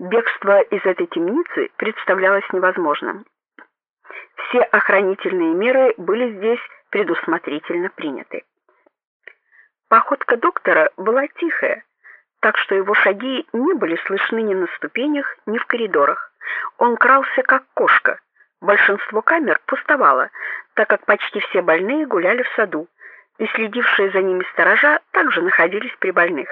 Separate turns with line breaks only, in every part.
Бегство из этой темницы представлялось невозможным. Все охранительные меры были здесь предусмотрительно приняты. Походка доктора была тихая, так что его шаги не были слышны ни на ступенях, ни в коридорах. Он крался как кошка. Большинство камер пустовало, так как почти все больные гуляли в саду, и следившие за ними сторожа также находились при больных.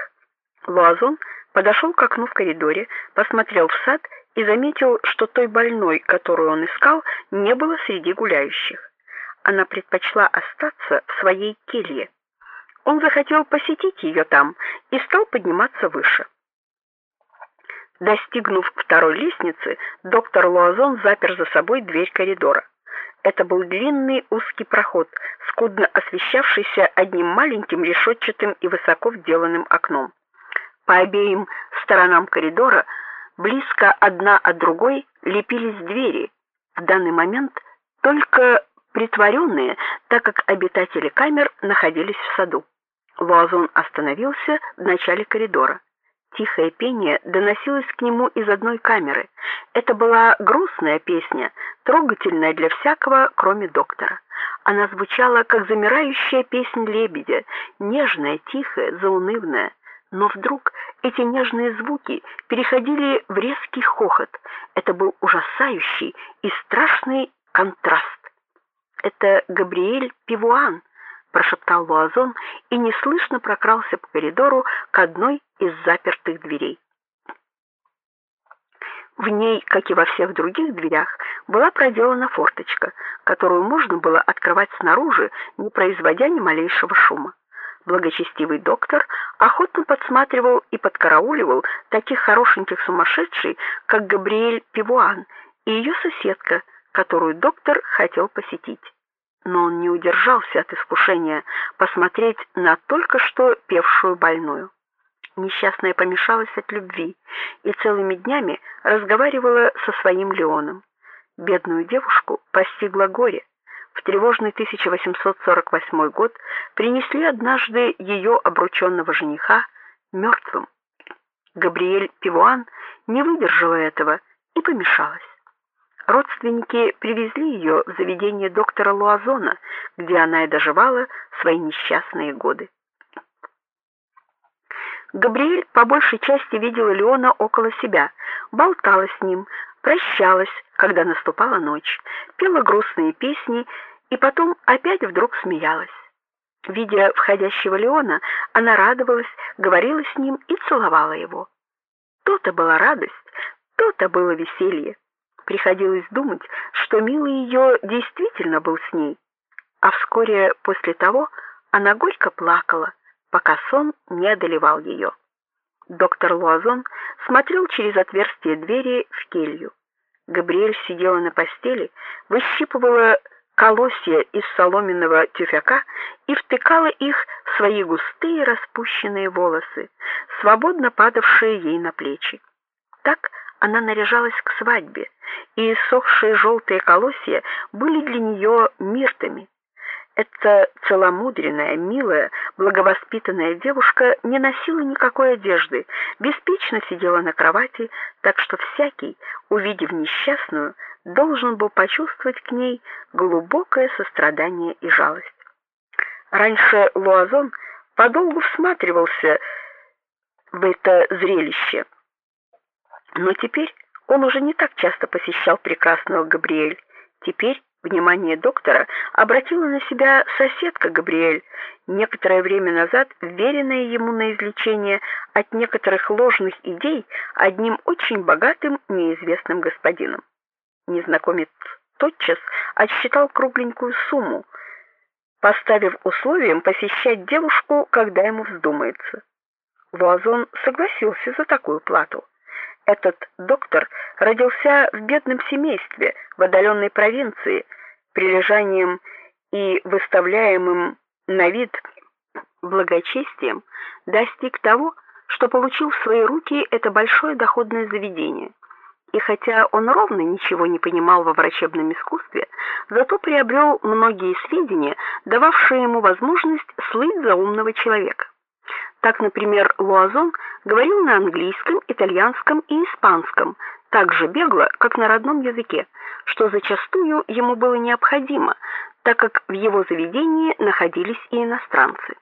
Луазон подошел к окну в коридоре, посмотрел в сад и заметил, что той больной, которую он искал, не было среди гуляющих. Она предпочла остаться в своей келье. Он захотел посетить ее там и стал подниматься выше. Достигнув второй лестницы, доктор Луазон запер за собой дверь коридора. Это был длинный узкий проход, скудно освещавшийся одним маленьким решетчатым и высоко вделанным окном. По обеим сторонам коридора, близко одна от другой, лепились двери. В данный момент только притворенные, так как обитатели камер находились в саду. Луазон остановился в начале коридора. Тихое пение доносилось к нему из одной камеры. Это была грустная песня, трогательная для всякого, кроме доктора. Она звучала как замирающая песнь лебедя, нежная, тихая, заунывная. Но вдруг эти нежные звуки переходили в резкий хохот. Это был ужасающий и страшный контраст. Это Габриэль Пивуан, прошептал Луазон и неслышно прокрался по коридору к одной из запертых дверей. В ней, как и во всех других дверях, была проделана форточка, которую можно было открывать снаружи, не производя ни малейшего шума. Благочестивый доктор охотно подсматривал и подкарауливал таких хорошеньких сумасшедших, как Габриэль Пивуан и ее соседка, которую доктор хотел посетить но он не удержался от искушения посмотреть на только что певшую больную. Несчастная помешалась от любви и целыми днями разговаривала со своим Леоном. Бедную девушку постигло горе. В тревожный 1848 год принесли однажды ее обрученного жениха мертвым. Габриэль Пивуан не выдержала этого и помешалась. Родственники привезли ее в заведение доктора Луазона, где она и доживала свои несчастные годы. Габриэль по большей части видела Леона около себя, болтала с ним, прощалась, когда наступала ночь, пела грустные песни и потом опять вдруг смеялась. Видя входящего Леона, она радовалась, говорила с ним и целовала его. То-то была радость, то-то было веселье. Приходилось думать, что милый ее действительно был с ней. А вскоре после того она горько плакала, пока сон не одолевал ее. Доктор Луазон смотрел через отверстие двери в келью. Габриэль сидела на постели, выщипывала колосья из соломенного тюфяка и втыкала их в свои густые распущенные волосы, свободно падавшие ей на плечи. Так она наряжалась к свадьбе, и иссохшие желтые колосья были для нее миртами. Эта целомудренная, милая, благовоспитанная девушка не носила никакой одежды, беспечно сидела на кровати, так что всякий, увидев несчастную, должен был почувствовать к ней глубокое сострадание и жалость. Раньше Луазон подолгу всматривался в это зрелище. Но теперь он уже не так часто посещал прекрасного Габриэль. Теперь внимание доктора обратила на себя соседка Габриэль, некоторое время назад вверенная ему на излечение от некоторых ложных идей одним очень богатым неизвестным господином. Незнакомец тотчас отсчитал кругленькую сумму, поставив условием посещать девушку, когда ему вздумается. Вазон согласился за такую плату. Этот доктор родился в бедном семействе в отдаленной провинции, прилежанием и выставляемым на вид благочестием достиг того, что получил в свои руки это большое доходное заведение. И хотя он ровно ничего не понимал во врачебном искусстве, зато приобрел многие сведения, дававшие ему возможность слыть за умного человека. Так, например, Луазон говорил на английском, итальянском и испанском так же бегло, как на родном языке, что зачастую ему было необходимо, так как в его заведении находились и иностранцы.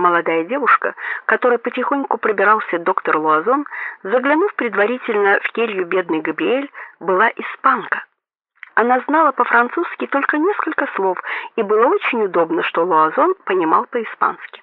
Молодая девушка, которой потихоньку пробирался доктор Луазон, заглянув предварительно в келью бедной Габриэль, была испанка. Она знала по-французски только несколько слов, и было очень удобно, что Луазон понимал по-испански.